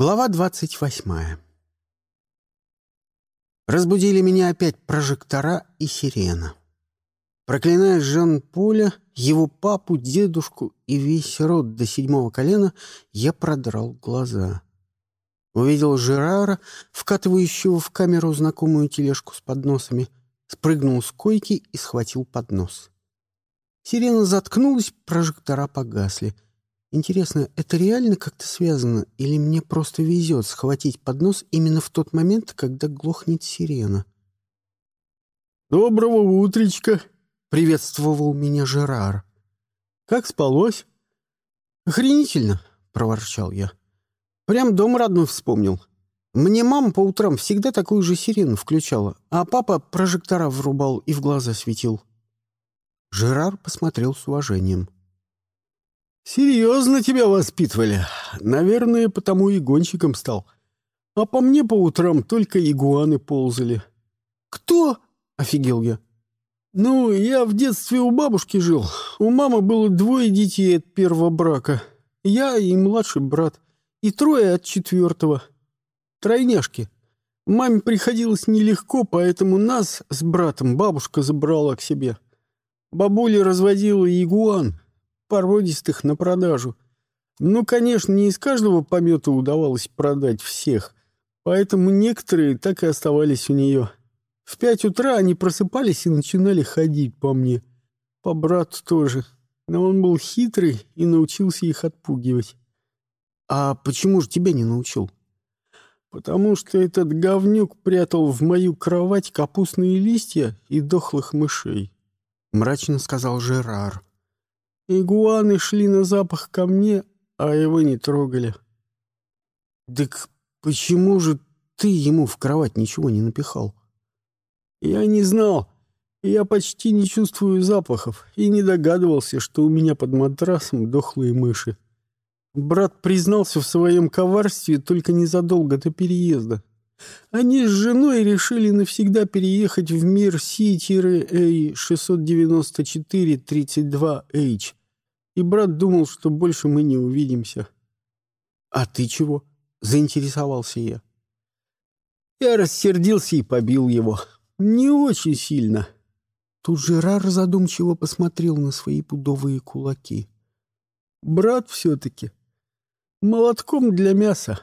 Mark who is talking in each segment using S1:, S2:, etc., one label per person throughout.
S1: Глава двадцать восьмая. Разбудили меня опять прожектора и сирена. Проклиная Жан-Поля, его папу, дедушку и весь род до седьмого колена, я продрал глаза. Увидел Жерара, вкатывающего в камеру знакомую тележку с подносами, спрыгнул с койки и схватил поднос. Сирена заткнулась, прожектора погасли — Интересно, это реально как-то связано, или мне просто везет схватить поднос именно в тот момент, когда глохнет сирена?
S2: «Доброго утречка!»
S1: — приветствовал меня Жерар.
S2: «Как спалось?»
S1: «Охренительно!» — проворчал я. «Прям дом родной вспомнил. Мне мама по утрам всегда такую же сирену включала, а папа прожектора врубал и в глаза светил». Жерар посмотрел с уважением.
S2: — «Серьезно тебя воспитывали. Наверное, потому и гонщиком стал. А по мне по утрам только игуаны ползали».
S1: «Кто?» — офигел я.
S2: «Ну, я в детстве у бабушки жил. У мамы было двое детей от первого брака. Я и младший брат. И трое от четвертого. Тройняшки. Маме приходилось нелегко, поэтому нас с братом бабушка забрала к себе. Бабуля разводила игуан, породистых на продажу. Ну, конечно, не из каждого помета удавалось продать всех, поэтому некоторые так и оставались у нее. В пять утра они просыпались и начинали ходить по мне. По брату тоже. Но он был хитрый и научился их отпугивать.
S1: «А почему же тебя не научил?»
S2: «Потому что этот говнюк прятал в мою кровать капустные листья и дохлых мышей», — мрачно сказал Жерар. Игуаны шли на запах ко мне, а его не трогали.
S1: Так почему же ты ему в кровать ничего не напихал?
S2: Я не знал. Я почти не чувствую запахов и не догадывался, что у меня под матрасом дохлые мыши. Брат признался в своем коварстве только незадолго до переезда. Они с женой решили навсегда переехать в мир C-A694-32H, и брат думал, что больше мы не увидимся.
S1: — А ты чего? — заинтересовался я.
S2: Я рассердился и побил его. Не очень сильно.
S1: Тут Жерар задумчиво посмотрел на свои пудовые кулаки.
S2: Брат все-таки. Молотком для мяса.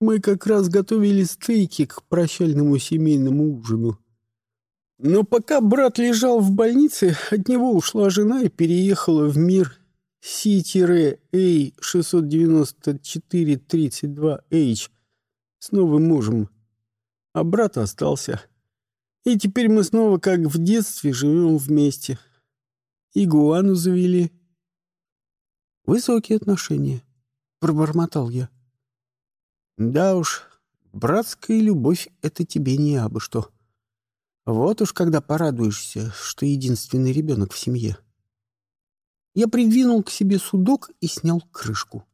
S2: Мы как раз готовили стейки к прощальному семейному ужину. Но пока брат лежал в больнице, от него ушла жена и переехала в мир C-A694-32H с новым мужем. А брат остался. И теперь мы снова, как в детстве, живем вместе. Игуану завели.
S1: «Высокие отношения», — пробормотал я. «Да уж, братская любовь — это тебе не абы что». Вот уж когда порадуешься, что единственный ребенок в семье. Я придвинул к себе судок и снял крышку.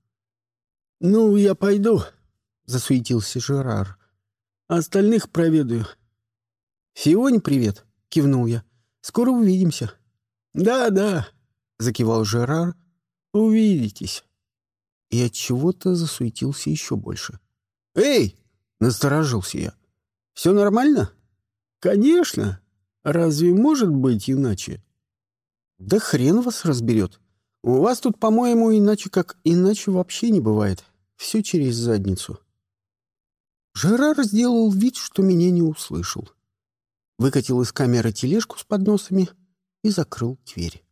S2: — Ну, я пойду, — засуетился Жерар. — Остальных проведаю.
S1: — Фионе привет, — кивнул я. — Скоро увидимся.
S2: Да, — Да-да, —
S1: закивал Жерар. — Увидитесь. И от чего-то засуетился еще больше. — Эй! — насторожился я. — Все нормально?
S2: — «Конечно! Разве может быть иначе?»
S1: «Да хрен вас разберет. У вас тут, по-моему, иначе как иначе вообще не бывает. Все через задницу». Жерар сделал вид, что меня не услышал. Выкатил из камеры тележку с подносами и закрыл дверь.